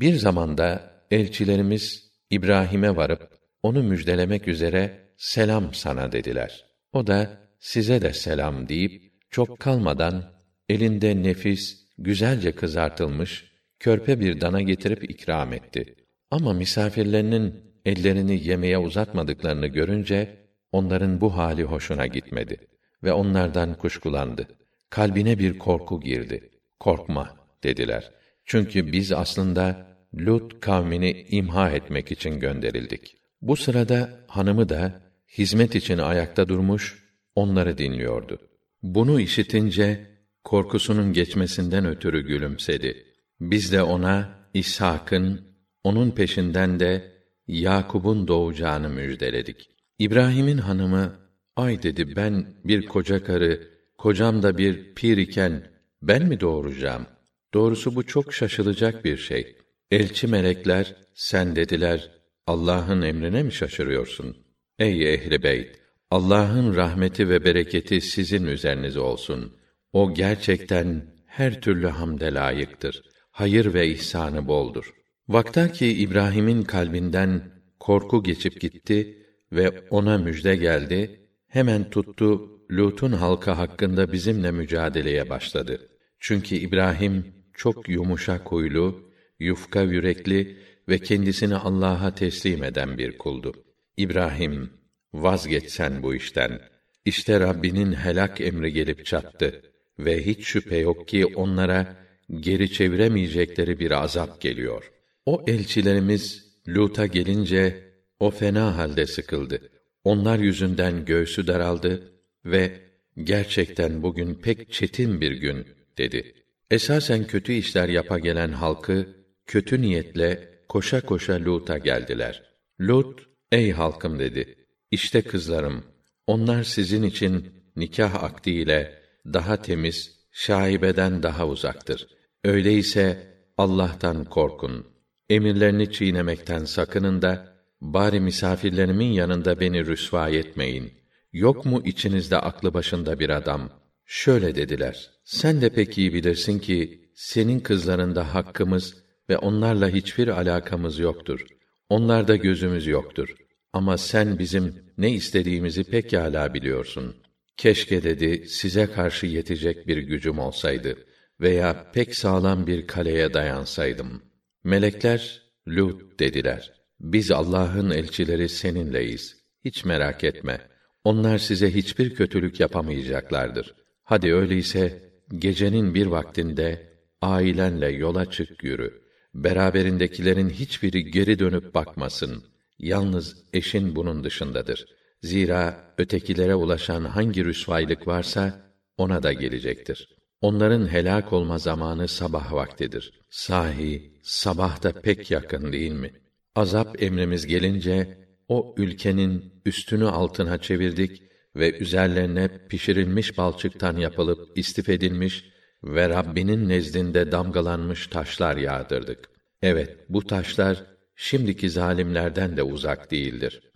Bir zamanda elçilerimiz İbrahim'e varıp onu müjdelemek üzere selam sana dediler. O da size de selam deyip çok kalmadan elinde nefis, güzelce kızartılmış körpe bir dana getirip ikram etti. Ama misafirlerinin ellerini yemeğe uzatmadıklarını görünce onların bu hali hoşuna gitmedi ve onlardan kuşkulandı. Kalbine bir korku girdi. Korkma dediler. Çünkü biz aslında Lut kavmini imha etmek için gönderildik. Bu sırada hanımı da hizmet için ayakta durmuş, onları dinliyordu. Bunu işitince korkusunun geçmesinden ötürü gülümsedi. Biz de ona İshak'ın, onun peşinden de Yakub'un doğacağını müjdeledik. İbrahim'in hanımı, ay dedi ben bir koca karı, kocam da bir pir iken ben mi doğuracağım? Doğrusu bu çok şaşılacak bir şey. Elçi melekler, sen dediler, Allah'ın emrine mi şaşırıyorsun? Ey ehli beyt! Allah'ın rahmeti ve bereketi sizin üzerinize olsun. O gerçekten her türlü hamde layıktır. Hayır ve ihsanı boldur. Vaktaki İbrahim'in kalbinden korku geçip gitti ve ona müjde geldi. Hemen tuttu Lut'un halkı hakkında bizimle mücadeleye başladı. Çünkü İbrahim çok yumuşak huylu, yufka yürekli ve kendisini Allah'a teslim eden bir kuldu. İbrahim, vazgeçsen bu işten. İşte Rabbinin helak emri gelip çattı ve hiç şüphe yok ki onlara geri çeviremeyecekleri bir azap geliyor. O elçilerimiz Lut'a gelince o fena halde sıkıldı. Onlar yüzünden göğsü daraldı ve gerçekten bugün pek çetin bir gün dedi. Esasen kötü işler yapa gelen halkı kötü niyetle koşa koşa Lut'a geldiler. Lut, ey halkım dedi. İşte kızlarım, onlar sizin için nikah akdiyle daha temiz, şaibeden daha uzaktır. Öyleyse Allah'tan korkun. Emirlerini çiğnemekten sakının da bari misafirlerimin yanında beni rüsva etmeyin. Yok mu içinizde aklı başında bir adam? Şöyle dediler. Sen de pek iyi bilirsin ki senin kızlarında hakkımız ve onlarla hiçbir alakamız yoktur. Onlarda gözümüz yoktur. Ama sen bizim ne istediğimizi pekâlâ biliyorsun. Keşke dedi size karşı yetecek bir gücüm olsaydı veya pek sağlam bir kaleye dayansaydım. Melekler Lut dediler. Biz Allah'ın elçileri seninleyiz. Hiç merak etme. Onlar size hiçbir kötülük yapamayacaklardır. Hadi öyleyse gecenin bir vaktinde ailenle yola çık yürü. Beraberindekilerin hiçbiri geri dönüp bakmasın. Yalnız eşin bunun dışındadır. Zira ötekilere ulaşan hangi rüsvaylık varsa ona da gelecektir. Onların helak olma zamanı sabah vaktidir. Sahi sabah da pek yakın değil mi? Azap emrimiz gelince o ülkenin üstünü altına çevirdik ve üzerlerine pişirilmiş balçıktan yapılıp istif edilmiş ve Rabbinin nezdinde damgalanmış taşlar yağdırdık. Evet, bu taşlar şimdiki zalimlerden de uzak değildir.